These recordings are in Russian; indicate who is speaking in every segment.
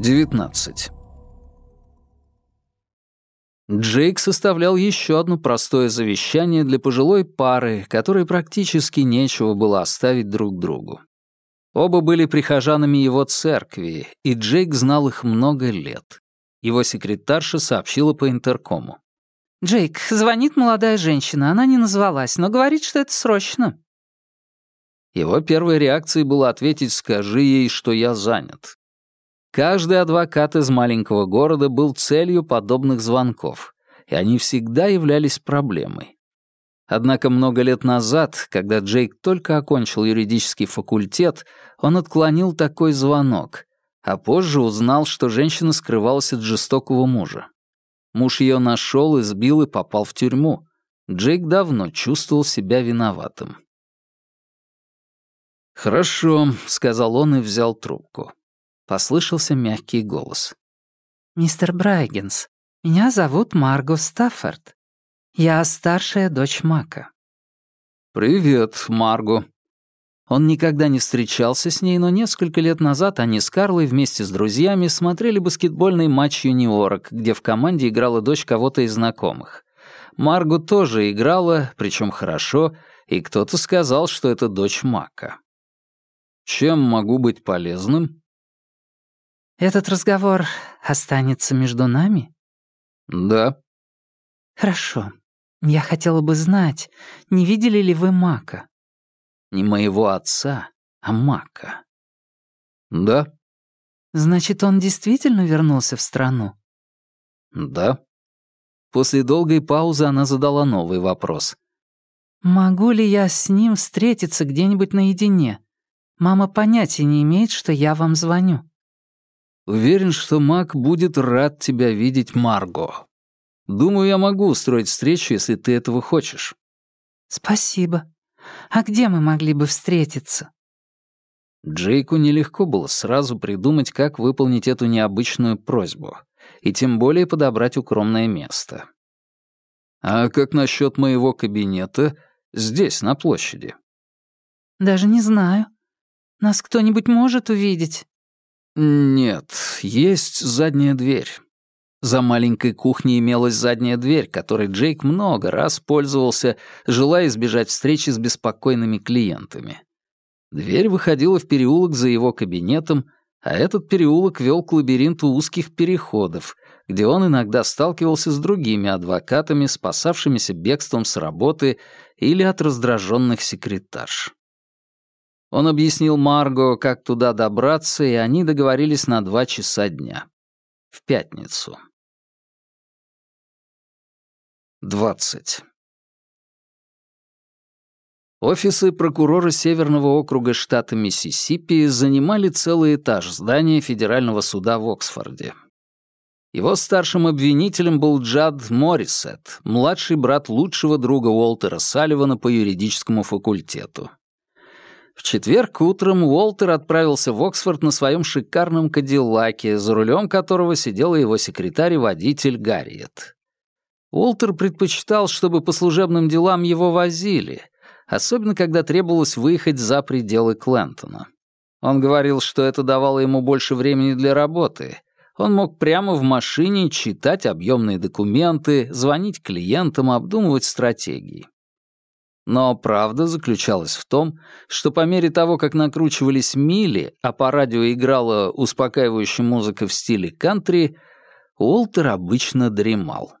Speaker 1: 19. Джейк составлял еще одно простое завещание для пожилой пары, которой практически нечего было оставить друг другу. Оба были прихожанами его церкви, и Джейк знал их много лет. Его секретарша сообщила по интеркому.
Speaker 2: «Джейк, звонит молодая женщина, она не назвалась, но говорит, что это срочно».
Speaker 1: Его первой реакцией было ответить «скажи ей, что я занят». Каждый адвокат из маленького города был целью подобных звонков, и они всегда являлись проблемой. Однако много лет назад, когда Джейк только окончил юридический факультет, он отклонил такой звонок, а позже узнал, что женщина скрывалась от жестокого мужа. Муж ее нашел, избил и попал в тюрьму. Джейк давно чувствовал себя виноватым. «Хорошо», — сказал он и взял трубку. Послышался мягкий голос.
Speaker 2: «Мистер Брайгенс, меня зовут Марго Стаффорд. Я старшая дочь Мака».
Speaker 1: «Привет, Марго». Он никогда не встречался с ней, но несколько лет назад они с Карлой вместе с друзьями смотрели баскетбольный матч юниорок, где в команде играла дочь кого-то из знакомых. Марго тоже играла, причем хорошо, и кто-то сказал, что это дочь Мака. «Чем могу быть полезным?»
Speaker 2: Этот разговор останется между нами?
Speaker 1: Да.
Speaker 2: Хорошо. Я хотела бы знать, не видели ли вы Мака?
Speaker 1: Не моего отца, а Мака. Да.
Speaker 2: Значит, он действительно вернулся в страну?
Speaker 1: Да. После долгой паузы она задала новый вопрос.
Speaker 2: «Могу ли я с ним встретиться где-нибудь наедине? Мама понятия не имеет, что я вам звоню».
Speaker 1: Уверен, что Мак будет рад тебя видеть, Марго. Думаю, я могу устроить встречу, если ты этого хочешь».
Speaker 2: «Спасибо. А где мы могли бы встретиться?»
Speaker 1: Джейку нелегко было сразу придумать, как выполнить эту необычную просьбу, и тем более подобрать укромное место. «А как насчет моего кабинета здесь, на площади?»
Speaker 2: «Даже не знаю. Нас кто-нибудь может увидеть?»
Speaker 1: «Нет, есть задняя дверь». За маленькой кухней имелась задняя дверь, которой Джейк много раз пользовался, желая избежать встречи с беспокойными клиентами. Дверь выходила в переулок за его кабинетом, а этот переулок вел к лабиринту узких переходов, где он иногда сталкивался с другими адвокатами, спасавшимися бегством с работы или от раздраженных секретарш. Он объяснил Марго, как туда добраться, и они договорились на два часа дня. В пятницу. 20. Офисы прокурора Северного округа штата Миссисипи занимали целый этаж здания Федерального суда в Оксфорде. Его старшим обвинителем был Джад Моррисет, младший брат лучшего друга Уолтера Салливана по юридическому факультету. В четверг утром Уолтер отправился в Оксфорд на своем шикарном кадиллаке, за рулем которого сидела его секретарь и водитель Гарриет. Уолтер предпочитал, чтобы по служебным делам его возили, особенно когда требовалось выехать за пределы Клентона. Он говорил, что это давало ему больше времени для работы. Он мог прямо в машине читать объемные документы, звонить клиентам, обдумывать стратегии. Но правда заключалась в том, что по мере того, как накручивались мили, а по радио играла успокаивающая музыка в стиле кантри, Уолтер обычно дремал.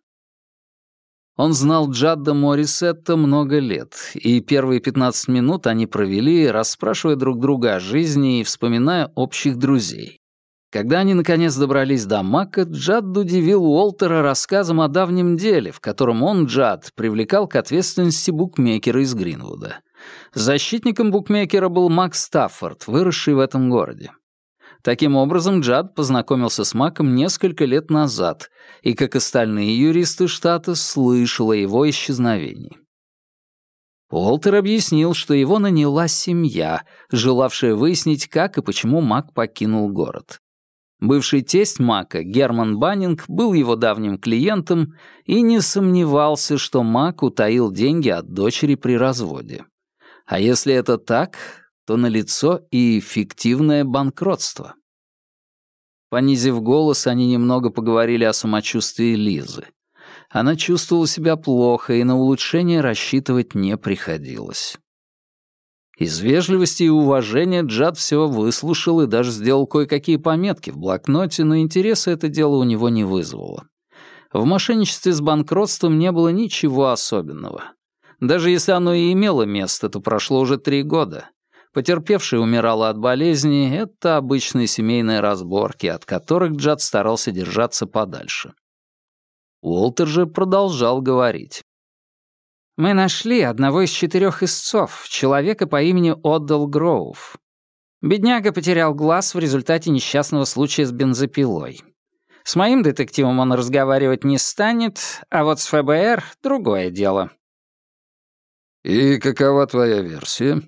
Speaker 1: Он знал Джадда Моррисетта много лет, и первые 15 минут они провели, расспрашивая друг друга о жизни и вспоминая общих друзей. Когда они наконец добрались до Мака, Джад удивил Уолтера рассказом о давнем деле, в котором он, Джад, привлекал к ответственности букмекера из Гринвуда. Защитником букмекера был Мак Стаффорд, выросший в этом городе. Таким образом, Джад познакомился с Маком несколько лет назад и, как остальные юристы штата, слышал о его исчезновении. Уолтер объяснил, что его наняла семья, желавшая выяснить, как и почему Мак покинул город. Бывший тесть Мака, Герман Баннинг, был его давним клиентом и не сомневался, что Мак утаил деньги от дочери при разводе. А если это так, то налицо и фиктивное банкротство. Понизив голос, они немного поговорили о самочувствии Лизы. Она чувствовала себя плохо, и на улучшение рассчитывать не приходилось. Из вежливости и уважения Джад все выслушал и даже сделал кое-какие пометки в блокноте, но интереса это дело у него не вызвало. В мошенничестве с банкротством не было ничего особенного. Даже если оно и имело место, то прошло уже три года. Потерпевшая умирала от болезни — это обычные семейные разборки, от которых Джад старался держаться подальше. Уолтер же продолжал говорить.
Speaker 2: «Мы нашли одного из четырех истцов, человека по имени Отдал Гроув. Бедняга потерял глаз в результате несчастного случая с бензопилой. С моим детективом он разговаривать не станет, а вот с ФБР — другое дело».
Speaker 3: «И какова твоя версия?»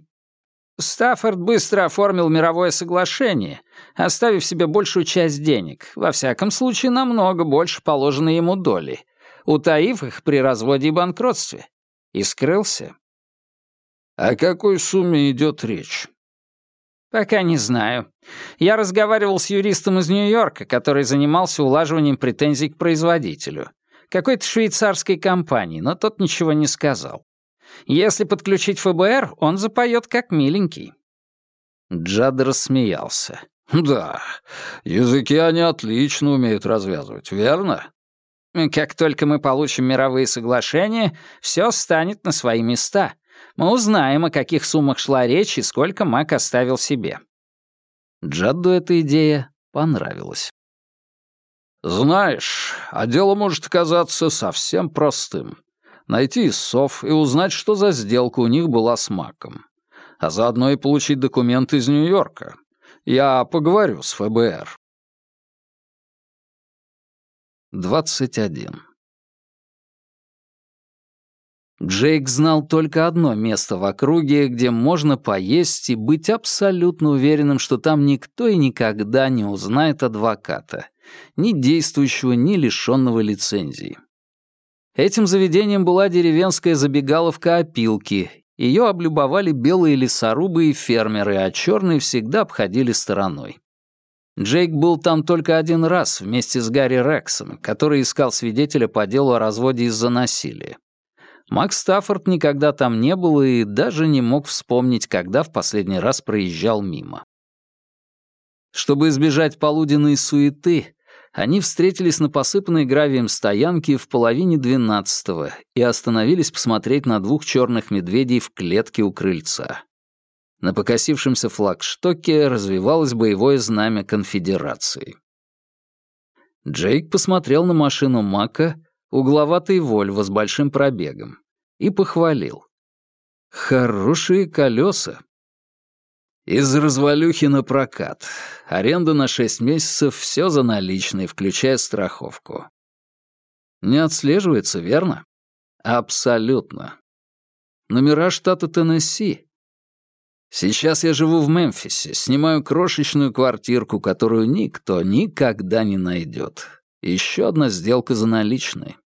Speaker 2: Стаффорд быстро оформил мировое соглашение, оставив себе большую часть денег, во всяком случае намного больше положенной ему доли, утаив их при разводе и банкротстве. И скрылся.
Speaker 3: О какой сумме идет речь?
Speaker 2: Пока не знаю. Я разговаривал с юристом из Нью-Йорка, который занимался улаживанием претензий к производителю. Какой-то швейцарской компании, но тот ничего не сказал. Если подключить ФБР, он запоет как миленький».
Speaker 1: Джад рассмеялся.
Speaker 3: «Да, языки они отлично умеют развязывать, верно?»
Speaker 2: «Как только мы получим мировые соглашения, все станет на свои места. Мы узнаем, о каких суммах шла речь и сколько Мак оставил себе».
Speaker 1: Джадду эта идея понравилась.
Speaker 3: «Знаешь, а дело может оказаться совсем простым найти истцов и узнать, что за сделка у них была с Маком. А заодно и получить документы из Нью-Йорка. Я поговорю с ФБР.
Speaker 1: 21. Джейк знал только одно место в округе, где можно поесть и быть абсолютно уверенным, что там никто и никогда не узнает адвоката, ни действующего, ни лишенного лицензии. Этим заведением была деревенская забегаловка опилки. Ее облюбовали белые лесорубы и фермеры, а черные всегда обходили стороной. Джейк был там только один раз вместе с Гарри Рексом, который искал свидетеля по делу о разводе из-за насилия. Макс Стаффорд никогда там не был и даже не мог вспомнить, когда в последний раз проезжал мимо. Чтобы избежать полуденной суеты, они встретились на посыпанной гравием стоянке в половине двенадцатого и остановились посмотреть на двух черных медведей в клетке у крыльца. На покосившемся флагштоке развивалось боевое знамя конфедерации. Джейк посмотрел на машину Мака, угловатый Вольво с большим пробегом, и похвалил. «Хорошие колеса, из развалюхи на прокат. Аренда на шесть месяцев, все за наличные, включая страховку. Не отслеживается, верно? Абсолютно. Номера штата Теннесси. Сейчас я живу в Мемфисе, снимаю крошечную квартирку, которую никто никогда не найдет. Еще одна сделка за наличные.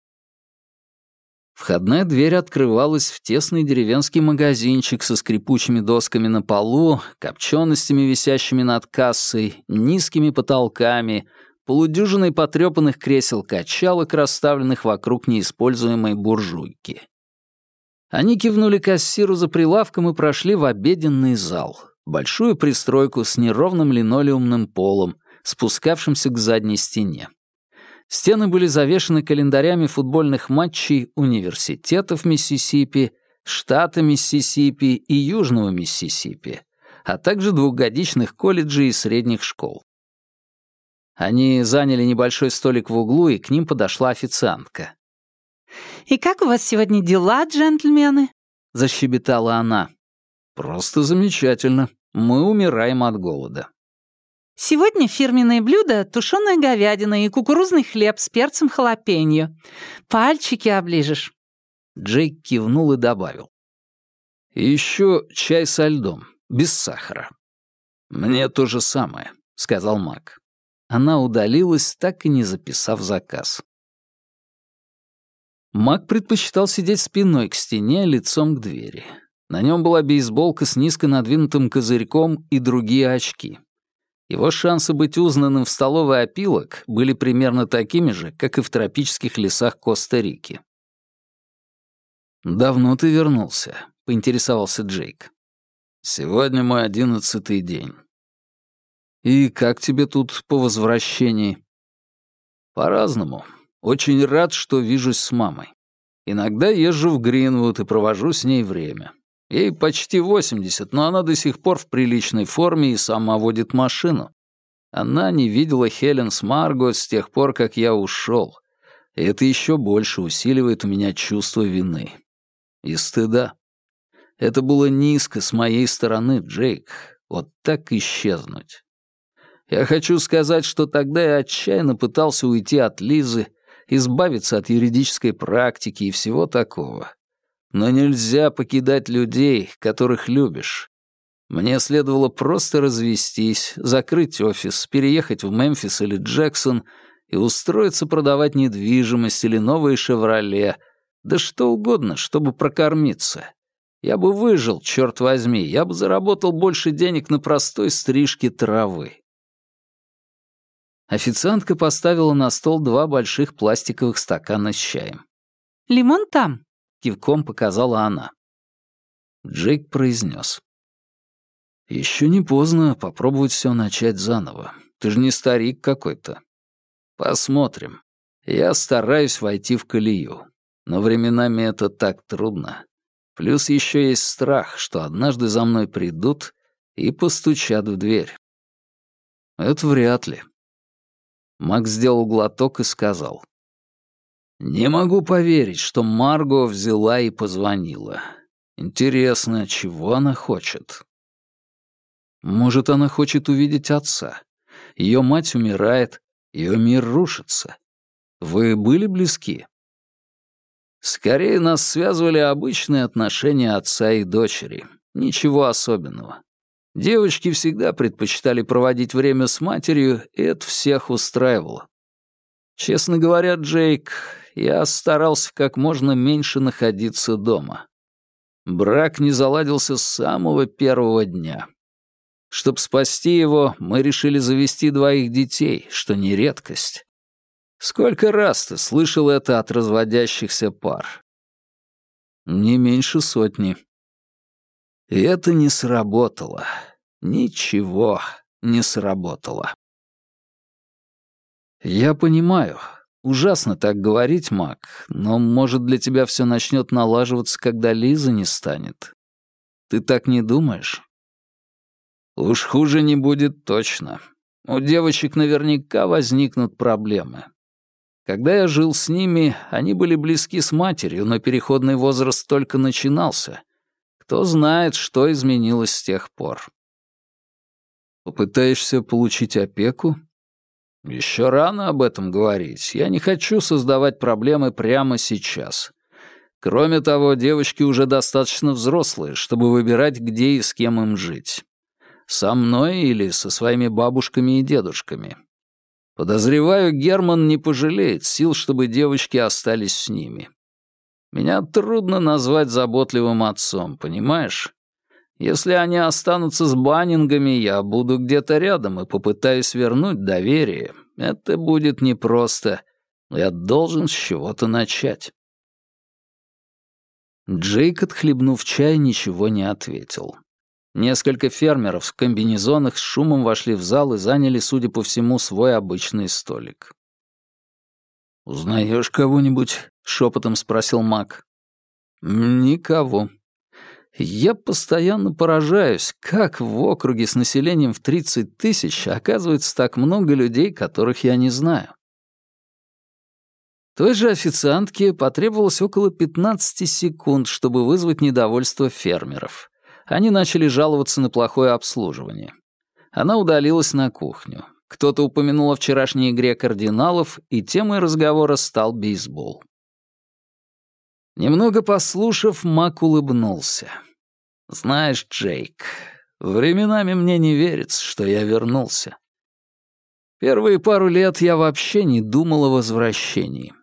Speaker 1: Входная дверь открывалась в тесный деревенский магазинчик со скрипучими досками на полу, копченостями, висящими над кассой, низкими потолками, полудюжиной потрепанных кресел-качалок, расставленных вокруг неиспользуемой буржуйки. Они кивнули кассиру за прилавком и прошли в обеденный зал, большую пристройку с неровным линолеумным полом, спускавшимся к задней стене. Стены были завешаны календарями футбольных матчей университетов Миссисипи, штата Миссисипи и Южного Миссисипи, а также двухгодичных колледжей и средних школ. Они заняли небольшой столик в углу, и к ним подошла официантка.
Speaker 4: «И как у вас сегодня дела, джентльмены?»
Speaker 1: — защебетала она. «Просто замечательно. Мы умираем от голода».
Speaker 4: Сегодня фирменное блюдо — тушеная говядина и кукурузный хлеб с перцем халапеньо. Пальчики оближешь».
Speaker 1: Джейк кивнул и добавил. «И еще чай со льдом, без сахара». «Мне то же самое», — сказал Мак. Она удалилась, так и не записав заказ. Мак предпочитал сидеть спиной к стене, лицом к двери. На нем была бейсболка с низко надвинутым козырьком и другие очки. Его шансы быть узнанным в столовой опилок были примерно такими же, как и в тропических лесах Коста-Рики. «Давно ты вернулся?» — поинтересовался Джейк. «Сегодня мой одиннадцатый день». «И как тебе тут по возвращении?» «По-разному. Очень рад, что вижусь с мамой. Иногда езжу в Гринвуд и провожу с ней время. Ей почти 80, но она до сих пор в приличной форме и сама водит машину. Она не видела Хелен с Марго с тех пор, как я ушел. И это еще больше усиливает у меня чувство вины. И стыда. Это было низко с моей стороны, Джейк. Вот так исчезнуть. Я хочу сказать, что тогда я отчаянно пытался уйти от Лизы, избавиться от юридической практики и всего такого. Но нельзя покидать людей, которых любишь. Мне следовало просто развестись, закрыть офис, переехать в Мемфис или Джексон и устроиться продавать недвижимость или новые «Шевроле», да что угодно, чтобы прокормиться. Я бы выжил, черт возьми, я бы заработал больше денег на простой стрижке травы. Официантка поставила на стол два больших пластиковых стакана с чаем.
Speaker 4: «Лимон там», —
Speaker 1: кивком показала она. Джейк произнес. «Еще не поздно попробовать все начать заново. Ты же не старик какой-то. Посмотрим. Я стараюсь войти в колею, но временами это так трудно. Плюс еще есть страх, что однажды за мной придут и постучат в дверь. Это вряд ли. Макс сделал глоток и сказал. «Не могу поверить, что Марго взяла и позвонила. Интересно, чего она хочет?» «Может, она хочет увидеть отца. Ее мать умирает, ее мир рушится. Вы были близки?» «Скорее нас связывали обычные отношения отца и дочери. Ничего особенного. Девочки всегда предпочитали проводить время с матерью, и это всех устраивало. Честно говоря, Джейк, я старался как можно меньше находиться дома. Брак не заладился с самого первого дня. Чтобы спасти его, мы решили завести двоих детей, что не редкость. Сколько раз ты слышал это от разводящихся пар? Не меньше сотни. И это не сработало. Ничего не сработало. Я понимаю, ужасно так говорить, Мак, но, может, для тебя все начнет налаживаться, когда Лиза не станет. Ты так не думаешь? Уж хуже не будет точно. У девочек наверняка возникнут проблемы. Когда я жил с ними, они были близки с матерью, но переходный возраст только начинался, кто знает, что изменилось с тех пор. Попытаешься получить опеку? Еще рано об этом говорить. Я не хочу создавать проблемы прямо сейчас. Кроме того, девочки уже достаточно взрослые, чтобы выбирать, где и с кем им жить. Со мной или со своими бабушками и дедушками. Подозреваю, Герман не пожалеет сил, чтобы девочки остались с ними. Меня трудно назвать заботливым отцом, понимаешь? Если они останутся с баннингами, я буду где-то рядом и попытаюсь вернуть доверие. Это будет непросто, но я должен с чего-то начать. Джейк, отхлебнув чай, ничего не ответил. Несколько фермеров в комбинезонах с шумом вошли в зал и заняли, судя по всему, свой обычный столик. «Узнаешь кого-нибудь?» — шепотом спросил Мак. «Никого. Я постоянно поражаюсь, как в округе с населением в 30 тысяч оказывается так много людей, которых я не знаю». Той же официантке потребовалось около 15 секунд, чтобы вызвать недовольство фермеров. Они начали жаловаться на плохое обслуживание. Она удалилась на кухню. Кто-то упомянул о вчерашней игре кардиналов, и темой разговора стал бейсбол. Немного послушав, Мак улыбнулся. «Знаешь, Джейк, временами мне не верится, что я вернулся. Первые пару лет я вообще не думал о возвращении.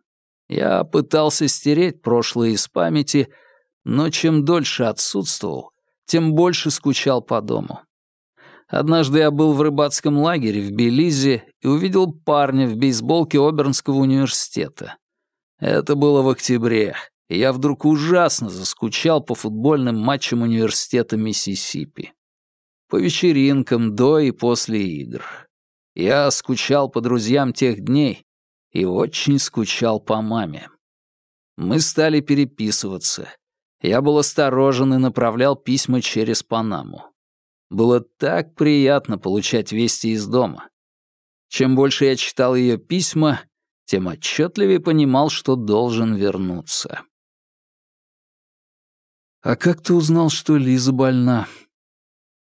Speaker 1: Я пытался стереть прошлое из памяти, но чем дольше отсутствовал, тем больше скучал по дому. Однажды я был в рыбацком лагере в Белизе и увидел парня в бейсболке Обернского университета. Это было в октябре, и я вдруг ужасно заскучал по футбольным матчам университета Миссисипи. По вечеринкам до и после игр. Я скучал по друзьям тех дней и очень скучал по маме. Мы стали переписываться. Я был осторожен и направлял письма через Панаму. Было так приятно получать вести из дома. Чем больше я читал ее письма, тем отчетливее понимал, что должен вернуться. «А как ты узнал, что Лиза больна?»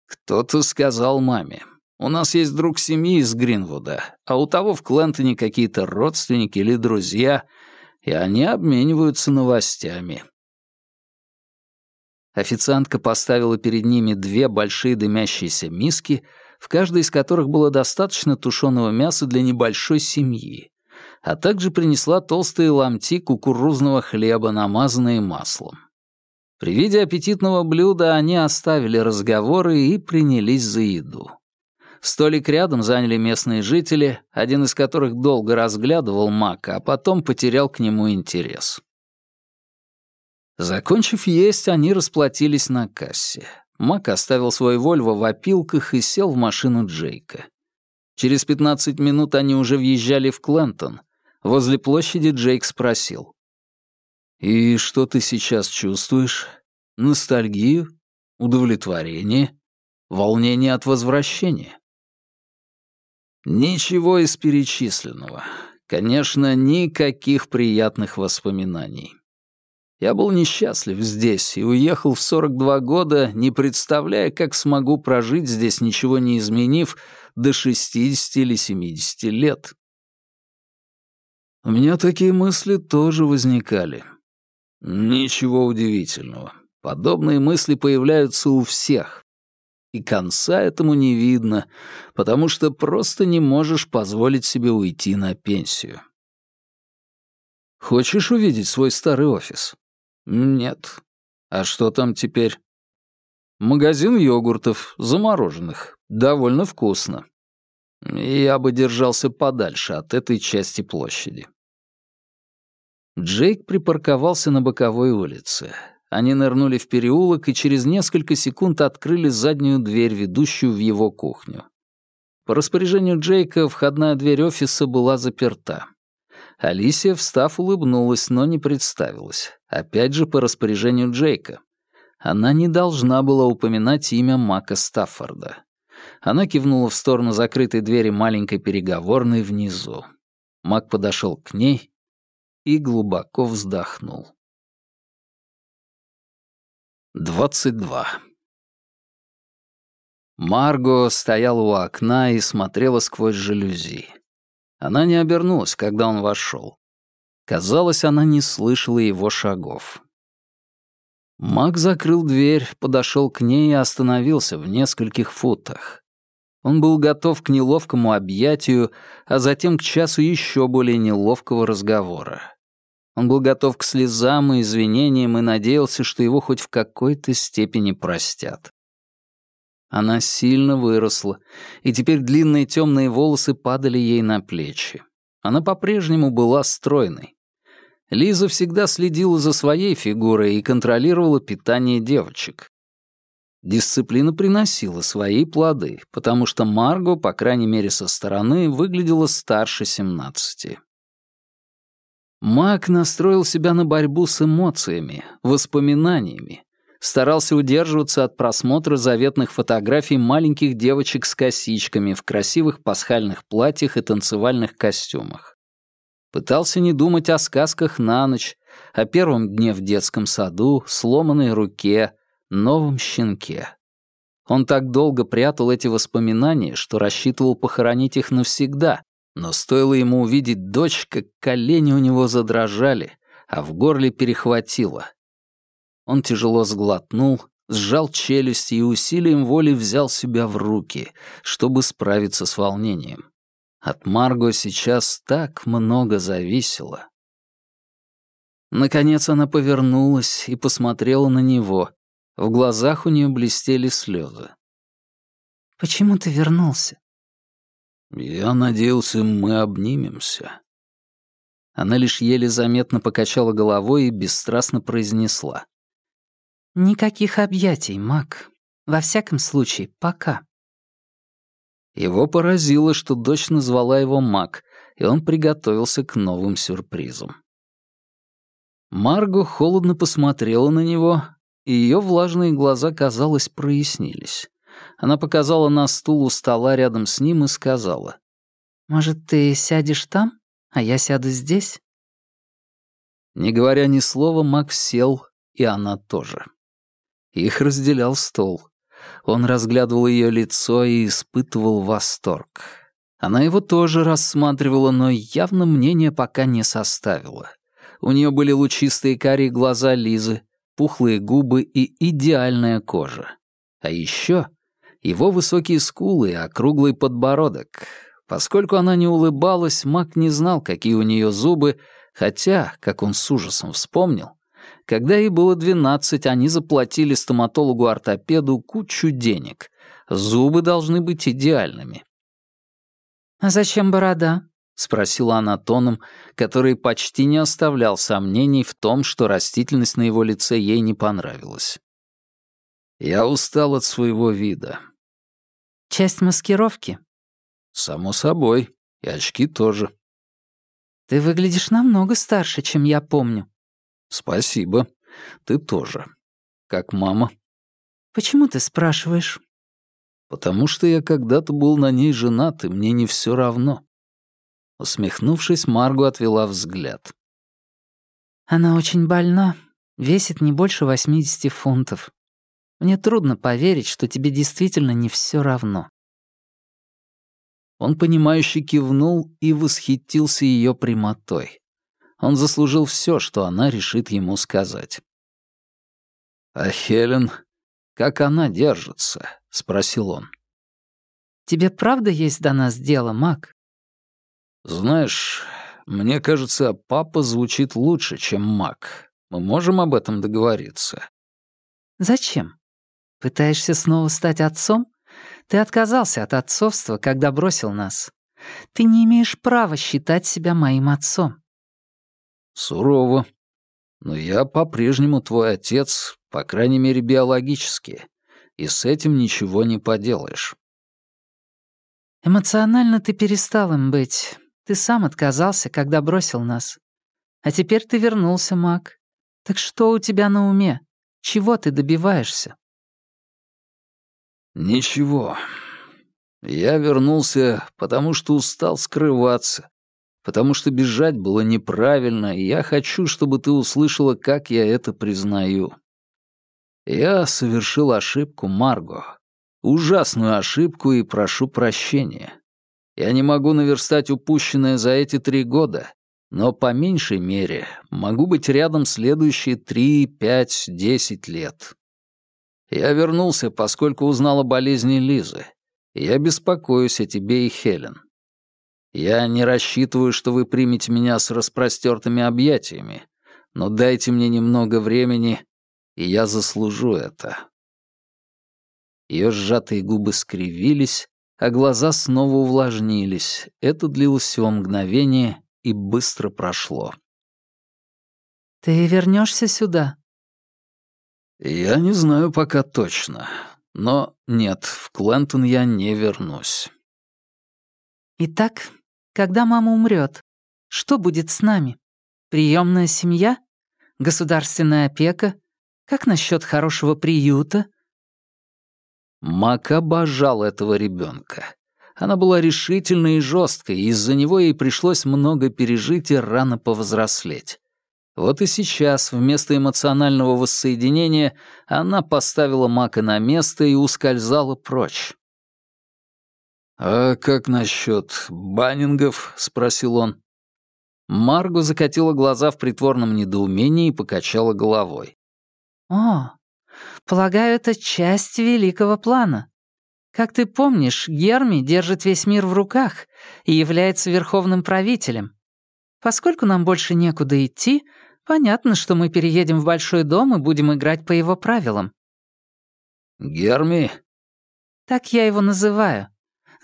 Speaker 1: «Кто-то сказал маме. У нас есть друг семьи из Гринвуда, а у того в Клентоне какие-то родственники или друзья, и они обмениваются новостями. Официантка поставила перед ними две большие дымящиеся миски, в каждой из которых было достаточно тушеного мяса для небольшой семьи, а также принесла толстые ломти кукурузного хлеба, намазанные маслом. При виде аппетитного блюда они оставили разговоры и принялись за еду. Столик рядом заняли местные жители, один из которых долго разглядывал Мака, а потом потерял к нему интерес. Закончив есть, они расплатились на кассе. Мак оставил свой Вольво в опилках и сел в машину Джейка. Через 15 минут они уже въезжали в Клентон. Возле площади Джейк спросил. «И что ты сейчас чувствуешь? Ностальгию? Удовлетворение? Волнение от возвращения?» Ничего из перечисленного. Конечно, никаких приятных воспоминаний. Я был несчастлив здесь и уехал в 42 года, не представляя, как смогу прожить здесь, ничего не изменив, до 60 или 70 лет. У меня такие мысли тоже возникали. Ничего удивительного. Подобные мысли появляются у всех и конца этому не видно, потому что просто не можешь позволить себе уйти на пенсию. Хочешь увидеть свой старый офис? Нет. А что там теперь? Магазин йогуртов, замороженных. Довольно вкусно. Я бы держался подальше от этой части площади. Джейк припарковался на боковой улице. Они нырнули в переулок и через несколько секунд открыли заднюю дверь, ведущую в его кухню. По распоряжению Джейка входная дверь офиса была заперта. Алисия, встав, улыбнулась, но не представилась. Опять же, по распоряжению Джейка. Она не должна была упоминать имя Мака Стаффорда. Она кивнула в сторону закрытой двери маленькой переговорной внизу. Мак подошел к ней и глубоко вздохнул. 22. Марго стояла у окна и смотрела сквозь жалюзи. Она не обернулась, когда он вошел. Казалось, она не слышала его шагов. Мак закрыл дверь, подошел к ней и остановился в нескольких футах. Он был готов к неловкому объятию, а затем к часу еще более неловкого разговора. Он был готов к слезам и извинениям и надеялся, что его хоть в какой-то степени простят. Она сильно выросла, и теперь длинные темные волосы падали ей на плечи. Она по-прежнему была стройной. Лиза всегда следила за своей фигурой и контролировала питание девочек. Дисциплина приносила свои плоды, потому что Марго, по крайней мере со стороны, выглядела старше семнадцати. Маг настроил себя на борьбу с эмоциями, воспоминаниями, старался удерживаться от просмотра заветных фотографий маленьких девочек с косичками в красивых пасхальных платьях и танцевальных костюмах. Пытался не думать о сказках на ночь, о первом дне в детском саду, сломанной руке, новом щенке. Он так долго прятал эти воспоминания, что рассчитывал похоронить их навсегда, но стоило ему увидеть дочь, как колени у него задрожали, а в горле перехватило. Он тяжело сглотнул, сжал челюсти и усилием воли взял себя в руки, чтобы справиться с волнением. От Марго сейчас так много зависело. Наконец она повернулась и посмотрела на него. В глазах у нее блестели слезы.
Speaker 4: Почему ты вернулся?»
Speaker 3: «Я надеялся, мы обнимемся».
Speaker 1: Она лишь еле заметно покачала головой и бесстрастно произнесла.
Speaker 4: «Никаких объятий, Мак. Во всяком случае, пока».
Speaker 1: Его поразило, что дочь назвала его Мак, и он приготовился к новым сюрпризам. Марго холодно посмотрела на него, и ее влажные глаза, казалось, прояснились. Она показала на стул у стола рядом с ним и сказала.
Speaker 4: «Может, ты сядешь там, а я сяду здесь?»
Speaker 1: Не говоря ни слова, Макс сел, и она тоже. Их разделял стол. Он разглядывал ее лицо и испытывал восторг. Она его тоже рассматривала, но явно мнение пока не составила. У нее были лучистые карие глаза Лизы, пухлые губы и идеальная кожа. А еще его высокие скулы и округлый подбородок. Поскольку она не улыбалась, Мак не знал, какие у нее зубы, хотя, как он с ужасом вспомнил, когда ей было двенадцать, они заплатили стоматологу-ортопеду кучу денег. Зубы должны быть идеальными.
Speaker 4: «А зачем борода?»
Speaker 1: — спросила она тоном, который почти не оставлял сомнений в том, что растительность на его лице ей не понравилась. «Я устал от своего вида».
Speaker 4: «Часть маскировки?»
Speaker 1: «Само собой. И очки тоже».
Speaker 4: «Ты выглядишь намного старше, чем я помню».
Speaker 1: «Спасибо. Ты тоже. Как мама».
Speaker 4: «Почему ты спрашиваешь?»
Speaker 1: «Потому что я когда-то был на ней женат, и мне не все равно». Усмехнувшись, Маргу отвела взгляд.
Speaker 4: «Она очень больна, весит не больше 80 фунтов. Мне трудно поверить, что тебе действительно не все равно».
Speaker 1: Он, понимающе кивнул и восхитился ее прямотой. Он заслужил все, что она решит ему сказать. «А Хелен, как она держится?» — спросил он.
Speaker 4: «Тебе правда есть до нас дело, Мак?»
Speaker 1: «Знаешь, мне кажется, папа звучит лучше, чем Мак. Мы можем об этом договориться?»
Speaker 4: «Зачем? Пытаешься снова стать отцом? Ты отказался от отцовства, когда бросил нас. Ты не имеешь права считать себя моим отцом.
Speaker 1: Сурово. Но я по-прежнему твой отец, по крайней мере, биологически. И с этим ничего не поделаешь.
Speaker 4: Эмоционально ты перестал им быть. Ты сам отказался, когда бросил нас. А теперь ты вернулся, Мак. Так что у тебя на уме? Чего ты добиваешься?
Speaker 1: Ничего. Я вернулся, потому что устал скрываться, потому что бежать было неправильно, и я хочу, чтобы ты услышала, как я это признаю. Я совершил ошибку, Марго. Ужасную ошибку и прошу прощения. Я не могу наверстать упущенное за эти три года, но по меньшей мере могу быть рядом следующие три, пять, десять лет. Я вернулся, поскольку узнал о болезни Лизы. Я беспокоюсь о тебе и Хелен. Я не рассчитываю, что вы примете меня с распростертыми объятиями, но дайте мне немного времени, и я заслужу это». Ее сжатые губы скривились, а глаза снова увлажнились. Это длилось всего мгновение и быстро прошло.
Speaker 4: «Ты вернешься сюда?»
Speaker 1: «Я не знаю пока точно, но нет, в Клентон я не вернусь».
Speaker 4: «Итак, когда мама умрет, что будет с нами? Приемная семья? Государственная опека? Как насчет хорошего приюта?»
Speaker 1: Мак обожал этого ребенка. Она была решительной и жесткой, и из-за него ей пришлось много пережить и рано повзрослеть. Вот и сейчас, вместо эмоционального воссоединения, она поставила Мака на место и ускользала прочь. «А как насчет баннингов?» — спросил он. Марго закатила глаза в притворном недоумении и покачала головой.
Speaker 4: «О, полагаю, это часть великого плана. Как ты помнишь, Герми держит весь мир в руках и является верховным правителем. Поскольку нам больше некуда идти, понятно, что мы переедем в большой дом и будем играть по его правилам».
Speaker 1: «Герми?»
Speaker 4: Так я его называю.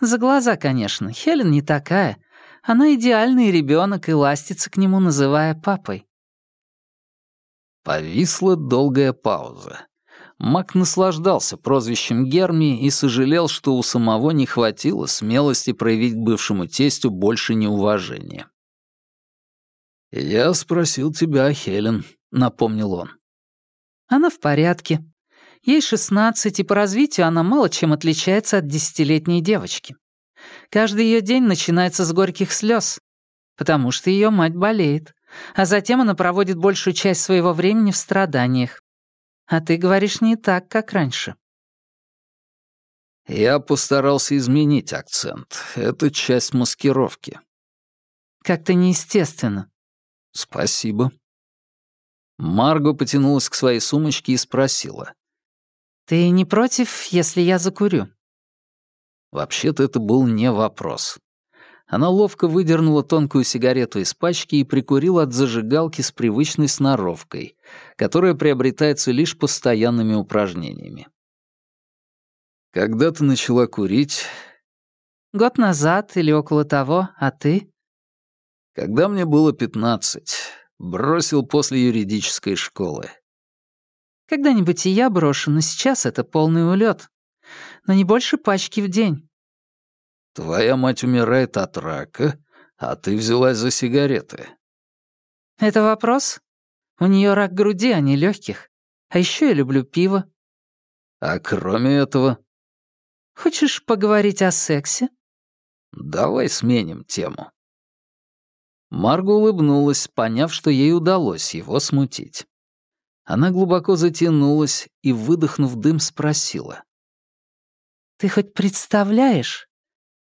Speaker 4: За глаза, конечно. Хелен не такая. Она идеальный ребенок и ластится к нему, называя папой.
Speaker 1: Повисла долгая пауза. Мак наслаждался прозвищем Герми и сожалел, что у самого не хватило смелости проявить к бывшему тестю больше неуважения. «Я спросил тебя Хелен», — напомнил он.
Speaker 4: «Она в порядке. Ей шестнадцать, и по развитию она мало чем отличается от десятилетней девочки. Каждый ее день начинается с горьких слез, потому что ее мать болеет, а затем она проводит большую часть своего времени в страданиях. А ты говоришь не так, как раньше.
Speaker 1: Я постарался изменить акцент. Это часть маскировки.
Speaker 4: Как-то неестественно.
Speaker 1: Спасибо. Марго потянулась к своей сумочке и спросила.
Speaker 4: «Ты не против, если я закурю?»
Speaker 1: Вообще-то это был не вопрос. Она ловко выдернула тонкую сигарету из пачки и прикурила от зажигалки с привычной сноровкой, которая приобретается лишь постоянными упражнениями. «Когда ты начала курить?»
Speaker 4: «Год назад или около того, а ты?»
Speaker 1: «Когда мне было пятнадцать. Бросил после юридической школы».
Speaker 4: «Когда-нибудь и я брошу, но сейчас это полный улет. Но не больше пачки в день».
Speaker 1: Твоя мать умирает от рака, а ты взялась за сигареты.
Speaker 4: Это вопрос? У нее рак груди, а не легких. А еще я люблю пиво.
Speaker 1: А кроме этого?
Speaker 4: Хочешь поговорить о сексе?
Speaker 1: Давай сменим тему. Марго улыбнулась, поняв, что ей удалось его смутить. Она глубоко затянулась и, выдохнув дым, спросила.
Speaker 4: «Ты хоть представляешь,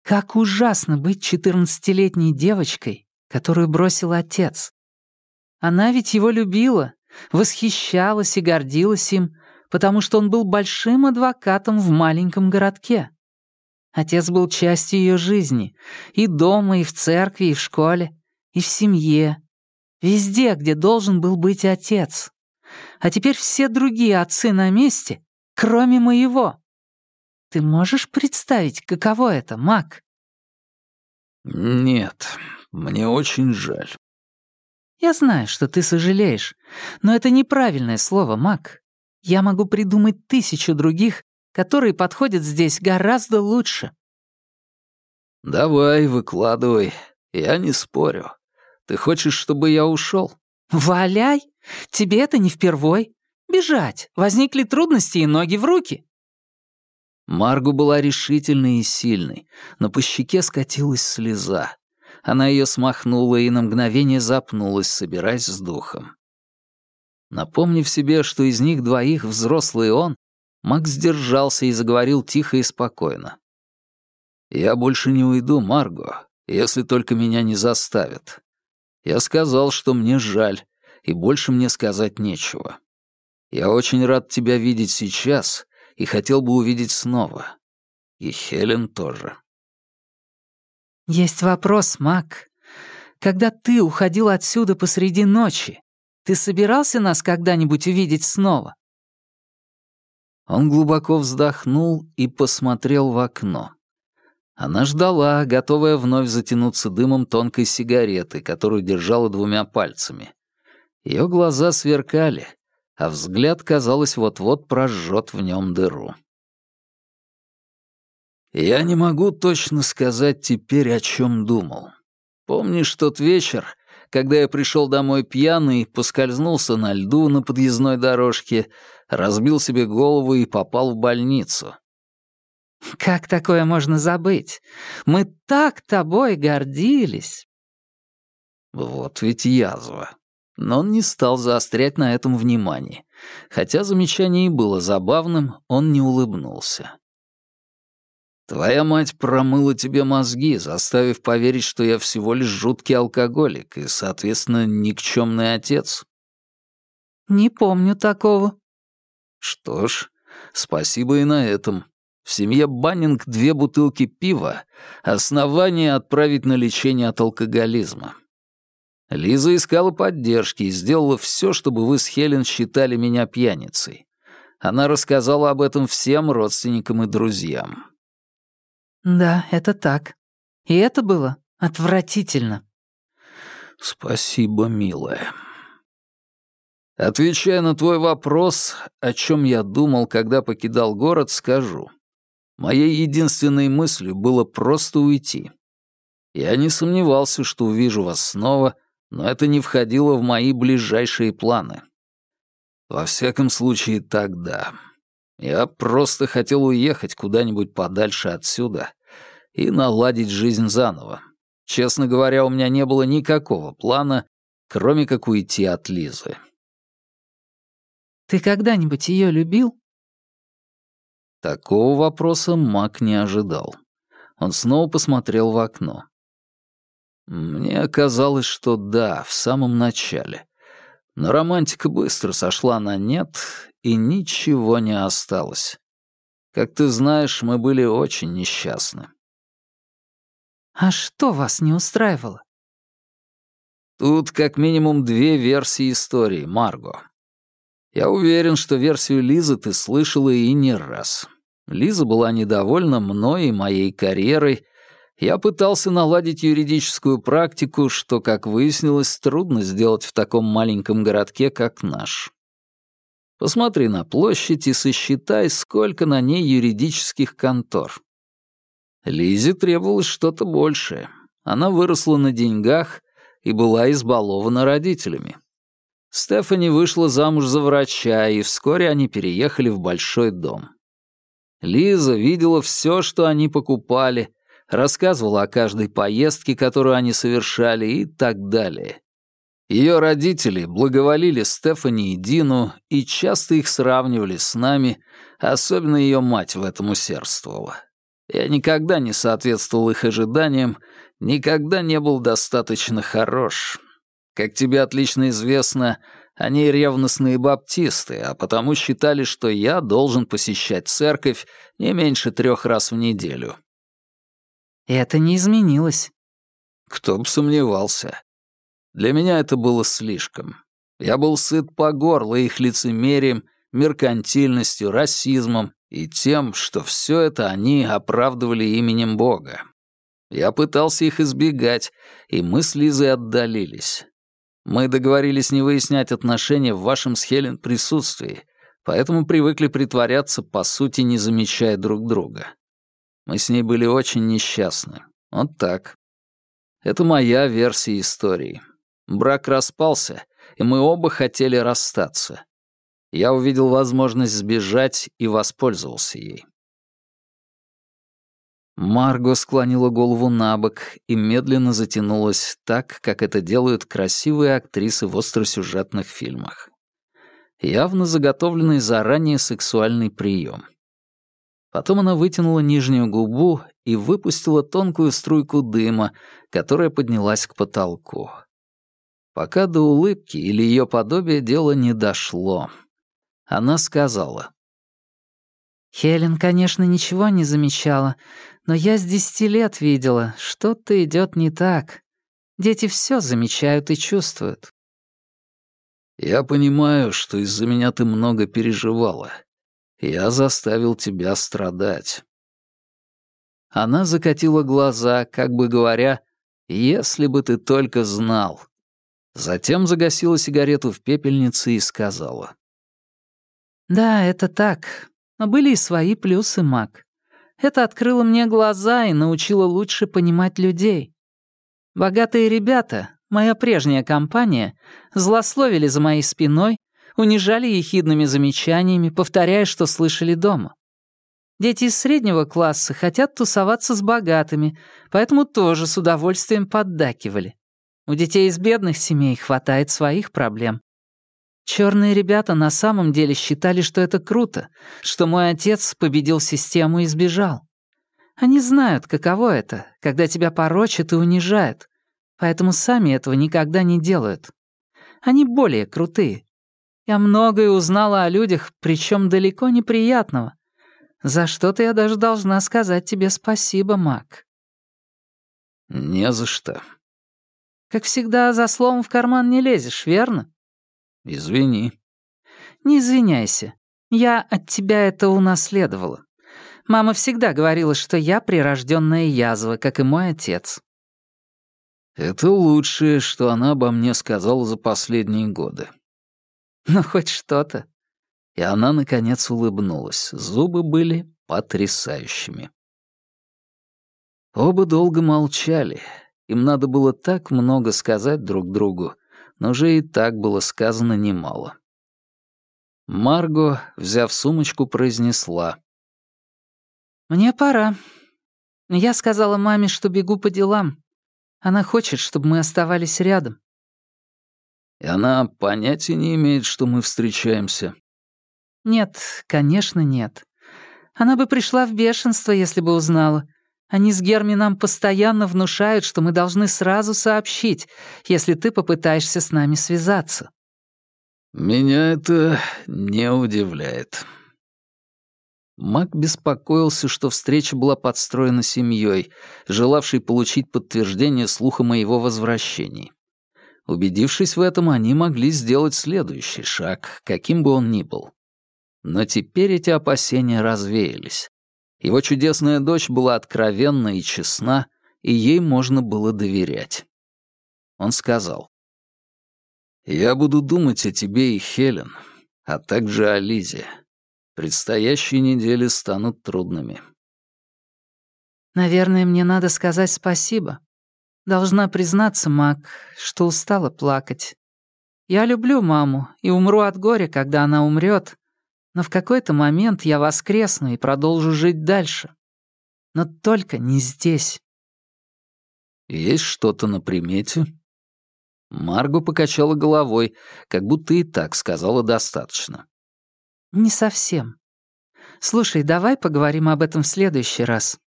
Speaker 4: как ужасно быть четырнадцатилетней девочкой, которую бросил отец. Она ведь его любила, восхищалась и гордилась им, потому что он был большим адвокатом в маленьком городке. Отец был частью ее жизни, и дома, и в церкви, и в школе, и в семье, везде, где должен был быть отец. А теперь все другие отцы на месте, кроме моего. Ты можешь представить, каково это, Мак?»
Speaker 1: «Нет, мне очень жаль».
Speaker 4: «Я знаю, что ты сожалеешь, но это неправильное слово, Мак. Я могу придумать тысячу других, которые подходят здесь гораздо лучше».
Speaker 1: «Давай, выкладывай. Я не спорю. Ты хочешь, чтобы я ушел?
Speaker 4: «Валяй! Тебе это не впервой. Бежать. Возникли трудности и ноги в руки.
Speaker 1: Маргу была решительной и сильной, но по щеке скатилась слеза. Она ее смахнула и на мгновение запнулась, собираясь с духом. Напомнив себе, что из них двоих взрослый он, Макс сдержался и заговорил тихо и спокойно. «Я больше не уйду, Марго, если только меня не заставят. Я сказал, что мне жаль, и больше мне сказать нечего. Я очень рад тебя видеть сейчас, и хотел бы увидеть снова. И Хелен тоже.
Speaker 4: «Есть вопрос, Мак. Когда ты уходил отсюда посреди ночи, ты собирался нас когда-нибудь увидеть снова?»
Speaker 1: Он глубоко вздохнул и посмотрел в окно. Она ждала, готовая вновь затянуться дымом тонкой сигареты, которую держала двумя пальцами. Ее глаза сверкали, а взгляд, казалось, вот-вот прожжет в нем дыру. Я не могу точно сказать теперь, о чем думал. Помнишь тот вечер, когда я пришел домой пьяный, поскользнулся на льду на подъездной дорожке, разбил себе голову и попал в больницу?
Speaker 4: «Как такое можно забыть? Мы так тобой гордились!»
Speaker 1: Вот ведь язва но он не стал заострять на этом внимание. Хотя замечание и было забавным, он не улыбнулся. «Твоя мать промыла тебе мозги, заставив поверить, что я всего лишь жуткий алкоголик и, соответственно, никчемный отец».
Speaker 4: «Не помню такого».
Speaker 1: «Что ж, спасибо и на этом. В семье Баннинг две бутылки пива — основание отправить на лечение от алкоголизма. Лиза искала поддержки и сделала все, чтобы вы с Хелен считали меня пьяницей. Она рассказала об этом всем родственникам и друзьям.
Speaker 4: Да, это так. И это было отвратительно.
Speaker 3: Спасибо, милая. Отвечая на твой вопрос, о чем я думал, когда покидал город, скажу. Моей единственной мыслью было просто уйти. Я не сомневался, что увижу вас снова, но это не входило в мои ближайшие планы. Во всяком случае, тогда. Я просто хотел уехать куда-нибудь подальше отсюда и наладить жизнь заново. Честно говоря, у меня не было никакого плана, кроме как уйти от Лизы.
Speaker 4: «Ты когда-нибудь ее любил?»
Speaker 3: Такого вопроса Мак не ожидал. Он снова посмотрел в окно. Мне казалось, что да, в самом начале. Но романтика быстро сошла на нет, и ничего не осталось. Как ты знаешь, мы были очень несчастны.
Speaker 4: «А что вас не устраивало?»
Speaker 3: Тут как минимум две версии истории, Марго. Я уверен, что версию Лизы ты слышала и не раз. Лиза была недовольна мной и моей карьерой. Я пытался наладить юридическую практику, что, как выяснилось, трудно сделать в таком маленьком городке, как наш. Посмотри на площадь и сосчитай, сколько на ней юридических контор. Лизе требовалось что-то большее. Она выросла на деньгах и была избалована родителями. Стефани вышла замуж за врача, и вскоре они переехали в большой дом. Лиза видела все, что они покупали, рассказывала о каждой поездке, которую они совершали и так далее. Ее родители благоволили Стефани и Дину и часто их сравнивали с нами, особенно ее мать в этом усердствовала. Я никогда не соответствовал их ожиданиям, никогда не был достаточно хорош, как тебе отлично известно, они ревностные баптисты, а потому считали, что я должен посещать церковь не меньше трех раз в неделю.
Speaker 4: Это не изменилось.
Speaker 3: Кто бы сомневался. Для меня это было слишком. Я был сыт по горло их лицемерием, меркантильностью, расизмом и тем, что все это они оправдывали именем Бога. Я пытался их избегать, и мы с Лизой отдалились. Мы договорились не выяснять отношения в вашем с Хелен присутствии, поэтому привыкли притворяться, по сути, не замечая друг друга. Мы с ней были очень несчастны. Вот так. Это моя версия истории. Брак распался, и мы оба хотели расстаться. Я увидел возможность сбежать и воспользовался ей. Марго склонила голову на бок и медленно затянулась так, как это делают красивые актрисы в остросюжетных фильмах. Явно заготовленный заранее сексуальный прием. Потом она вытянула нижнюю губу и выпустила тонкую струйку дыма, которая поднялась к потолку. Пока до улыбки или ее подобия дело не дошло. Она сказала.
Speaker 4: «Хелен, конечно, ничего не замечала, но я с десяти лет видела, что-то идет не так. Дети все замечают и чувствуют.
Speaker 3: Я понимаю, что из-за меня ты много переживала. Я заставил тебя страдать. Она закатила глаза, как бы говоря, «Если бы ты только знал». Затем загасила сигарету в пепельнице и сказала.
Speaker 4: «Да, это так. Но были и свои плюсы, Мак. Это открыло мне глаза и научило лучше понимать людей. Богатые ребята, моя прежняя компания, злословили за моей спиной, унижали ехидными замечаниями, повторяя, что слышали дома. Дети из среднего класса хотят тусоваться с богатыми, поэтому тоже с удовольствием поддакивали. У детей из бедных семей хватает своих проблем. Черные ребята на самом деле считали, что это круто, что мой отец победил систему и сбежал. Они знают, каково это, когда тебя порочат и унижают, поэтому сами этого никогда не делают. Они более крутые. Я многое узнала о людях, причем далеко неприятного. За что-то я даже должна сказать тебе спасибо, Мак.
Speaker 3: Не за что.
Speaker 4: Как всегда, за словом в карман не лезешь, верно?
Speaker 3: «Извини».
Speaker 4: «Не извиняйся. Я от тебя это унаследовала. Мама всегда говорила, что я прирожденная язва, как и мой отец».
Speaker 1: Это лучшее, что она обо мне сказала за последние годы.
Speaker 4: Ну, хоть что-то.
Speaker 1: И она, наконец, улыбнулась. Зубы были потрясающими. Оба долго молчали. Им надо было так много сказать друг другу, но уже и так было сказано немало. Марго, взяв сумочку, произнесла.
Speaker 4: «Мне пора. Я сказала маме, что бегу по делам. Она хочет, чтобы мы оставались рядом».
Speaker 1: «И она понятия не имеет, что мы встречаемся?»
Speaker 4: «Нет, конечно, нет. Она бы пришла в бешенство, если бы узнала. Они с Герми нам постоянно внушают, что мы должны сразу сообщить, если ты попытаешься с нами связаться».
Speaker 1: «Меня это не удивляет». Мак беспокоился, что встреча была подстроена семьей, желавшей получить подтверждение слуха моего возвращения. Убедившись в этом, они могли сделать следующий шаг, каким бы он ни был. Но теперь эти опасения развеялись. Его чудесная дочь была откровенна и честна, и ей можно было доверять. Он сказал, «Я буду думать о тебе и Хелен, а также о Лизе. Предстоящие недели станут трудными.
Speaker 4: Наверное, мне надо сказать спасибо. Должна признаться, Мак, что устала плакать. Я люблю маму и умру от горя, когда она умрет, но в какой-то момент я воскресну и продолжу жить дальше. Но только не здесь.
Speaker 1: Есть что-то на примете? Марго покачала головой, как будто и так сказала достаточно.
Speaker 4: «Не совсем. Слушай, давай поговорим об этом в следующий раз».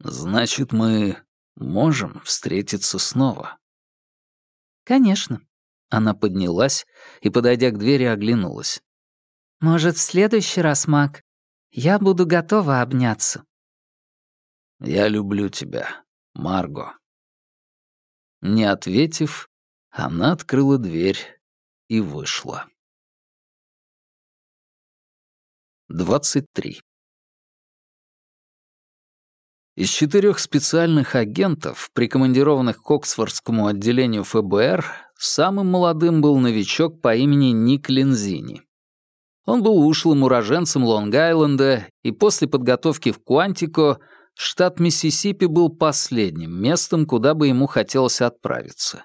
Speaker 1: «Значит, мы можем встретиться снова?»
Speaker 4: «Конечно».
Speaker 1: Она поднялась и, подойдя к двери, оглянулась.
Speaker 4: «Может, в следующий раз, Мак, я буду готова обняться».
Speaker 1: «Я люблю тебя, Марго». Не ответив, она открыла дверь и вышла. 23. Из четырех специальных агентов, прикомандированных к Оксфордскому отделению ФБР, самым молодым был новичок по имени Ник Лензини. Он был ушлым уроженцем Лонг-Айленда, и после подготовки в Куантико штат Миссисипи был последним местом, куда бы ему хотелось отправиться.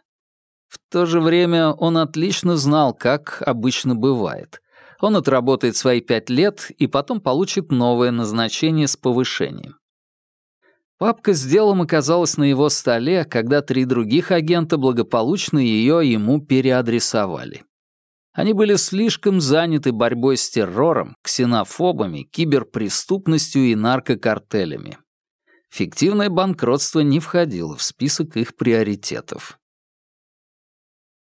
Speaker 1: В то же время он отлично знал, как обычно бывает — он отработает свои пять лет и потом получит новое назначение с повышением. Папка с делом оказалась на его столе, когда три других агента благополучно ее ему переадресовали. Они были слишком заняты борьбой с террором, ксенофобами, киберпреступностью и наркокартелями. Фиктивное банкротство не входило в список их приоритетов.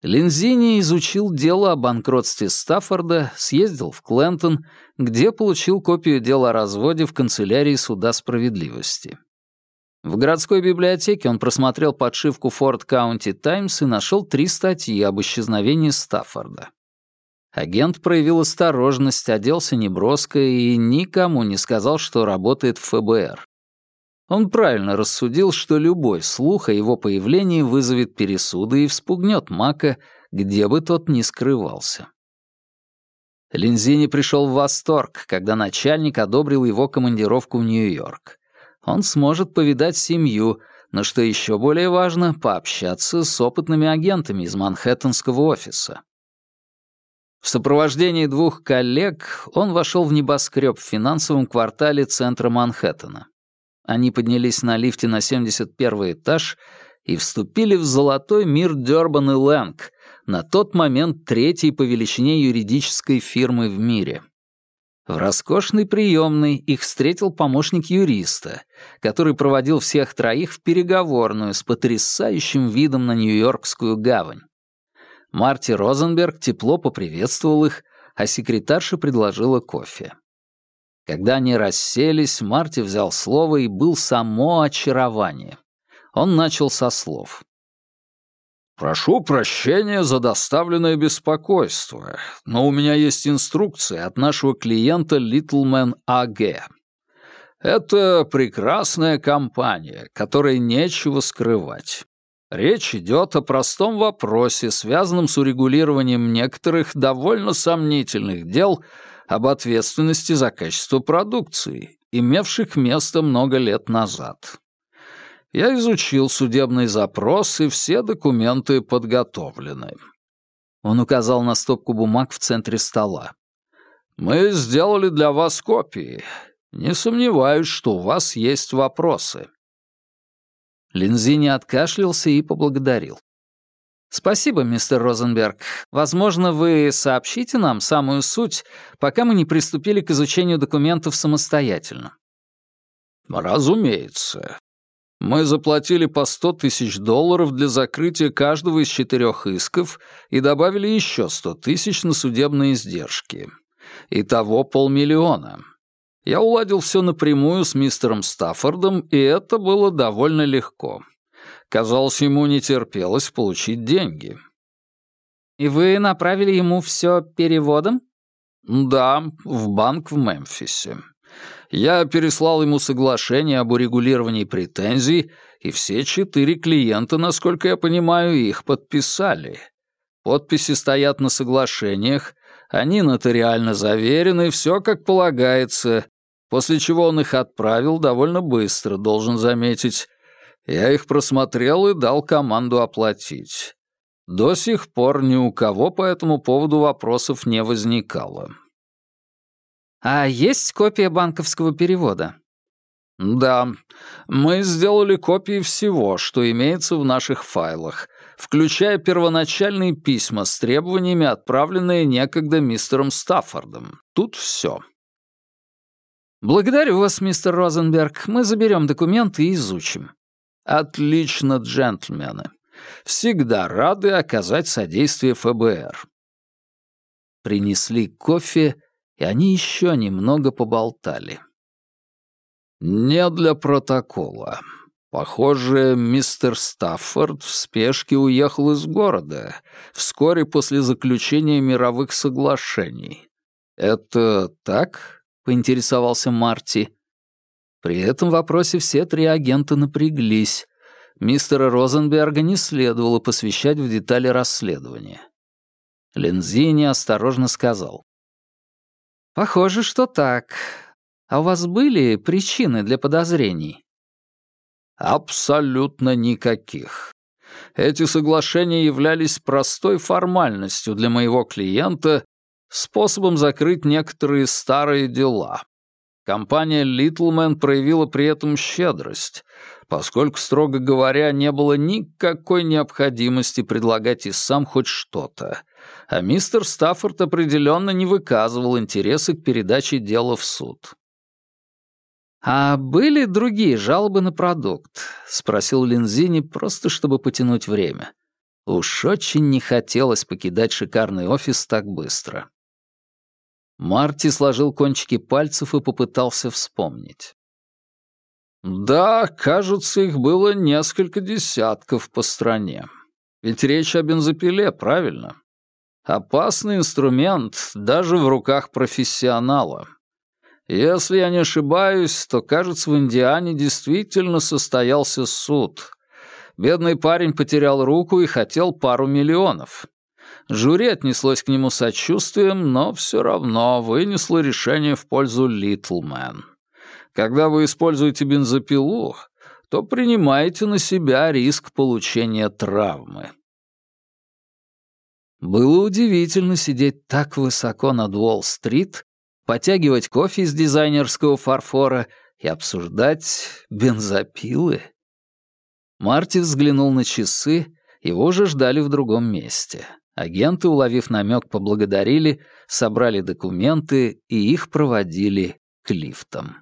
Speaker 1: Линзини изучил дело о банкротстве Стаффорда, съездил в Клентон, где получил копию дела о разводе в канцелярии суда справедливости. В городской библиотеке он просмотрел подшивку Форд Каунти Таймс и нашел три статьи об исчезновении Стаффорда. Агент проявил осторожность, оделся неброско и никому не сказал, что работает в ФБР. Он правильно рассудил, что любой слух о его появлении вызовет пересуды и вспугнет Мака, где бы тот ни скрывался. Линзини пришел в восторг, когда начальник одобрил его командировку в Нью-Йорк. Он сможет повидать семью, но, что еще более важно, пообщаться с опытными агентами из Манхэттенского офиса. В сопровождении двух коллег он вошел в небоскреб в финансовом квартале центра Манхэттена. Они поднялись на лифте на 71 этаж и вступили в золотой мир Дёрбан и Лэнг, на тот момент третьей по величине юридической фирмы в мире. В роскошной приемной их встретил помощник юриста, который проводил всех троих в переговорную с потрясающим видом на Нью-Йоркскую гавань. Марти Розенберг тепло поприветствовал их, а секретарша предложила кофе. Когда они расселись, Марти взял слово и был само очарование. Он начал со слов. «Прошу прощения за доставленное беспокойство, но у меня есть инструкция от нашего клиента Литлмен А.Г.
Speaker 3: Это прекрасная компания, которой нечего скрывать. Речь идет о простом вопросе, связанном с урегулированием некоторых довольно сомнительных дел об ответственности за качество продукции, имевших место много лет назад. Я изучил судебный запрос, и все документы подготовлены.
Speaker 1: Он указал на стопку бумаг в центре стола.
Speaker 3: «Мы сделали для вас копии. Не сомневаюсь, что у вас есть вопросы».
Speaker 1: Линзини откашлялся и поблагодарил. «Спасибо, мистер Розенберг. Возможно, вы сообщите нам самую суть, пока мы не приступили к изучению документов самостоятельно».
Speaker 3: «Разумеется. Мы заплатили по сто тысяч долларов для закрытия каждого из четырех исков и добавили еще сто тысяч на судебные издержки. Итого полмиллиона. Я уладил все напрямую с мистером Стаффордом, и это было довольно легко. Казалось, ему не терпелось получить деньги.
Speaker 1: «И вы направили ему все переводом?»
Speaker 3: «Да, в банк в Мемфисе. Я переслал ему соглашение об урегулировании претензий, и все четыре клиента, насколько я понимаю, их подписали. Подписи стоят на соглашениях, они нотариально заверены, все как полагается, после чего он их отправил довольно быстро, должен заметить. Я их просмотрел и дал команду оплатить. До сих пор ни у кого по этому поводу вопросов не возникало.
Speaker 1: «А есть копия банковского перевода?»
Speaker 3: «Да, мы сделали копии всего, что имеется в наших файлах, включая первоначальные письма с требованиями, отправленные некогда мистером Стаффордом. Тут все».
Speaker 1: «Благодарю вас, мистер Розенберг. Мы заберем документы и изучим».
Speaker 3: «Отлично, джентльмены. Всегда рады оказать содействие ФБР».
Speaker 1: Принесли кофе, и они еще немного поболтали.
Speaker 3: «Не для протокола. Похоже, мистер Стаффорд в спешке уехал из города вскоре после заключения мировых соглашений. Это так?» — поинтересовался Марти. При этом вопросе все три агента напряглись. Мистера Розенберга не следовало посвящать в детали расследования. Лензини осторожно сказал. «Похоже, что так. А у вас были причины для подозрений?» «Абсолютно никаких. Эти соглашения являлись простой формальностью для моего клиента, способом закрыть некоторые старые дела. Компания Литлмен проявила при этом щедрость, поскольку, строго говоря, не было никакой необходимости предлагать и сам хоть что-то, а мистер Стаффорд определенно не выказывал интереса к передаче дела в суд. «А были другие жалобы на продукт?» — спросил Линзини, просто чтобы потянуть время. Уж очень не хотелось покидать шикарный офис так быстро. Марти сложил кончики пальцев и попытался вспомнить. «Да, кажется, их было несколько десятков по стране. Ведь речь о бензопиле, правильно? Опасный инструмент даже в руках профессионала. Если я не ошибаюсь, то, кажется, в Индиане действительно состоялся суд. Бедный парень потерял руку и хотел пару миллионов. Жюри отнеслось к нему сочувствием, но все равно вынесло решение в пользу Литлмен. Когда вы используете бензопилу, то принимаете на себя риск получения травмы. Было удивительно сидеть так высоко над Уолл-стрит, потягивать кофе из дизайнерского фарфора и обсуждать бензопилы. Марти взглянул на часы, его уже ждали в другом месте. Агенты, уловив намек, поблагодарили, собрали документы и их проводили к лифтам.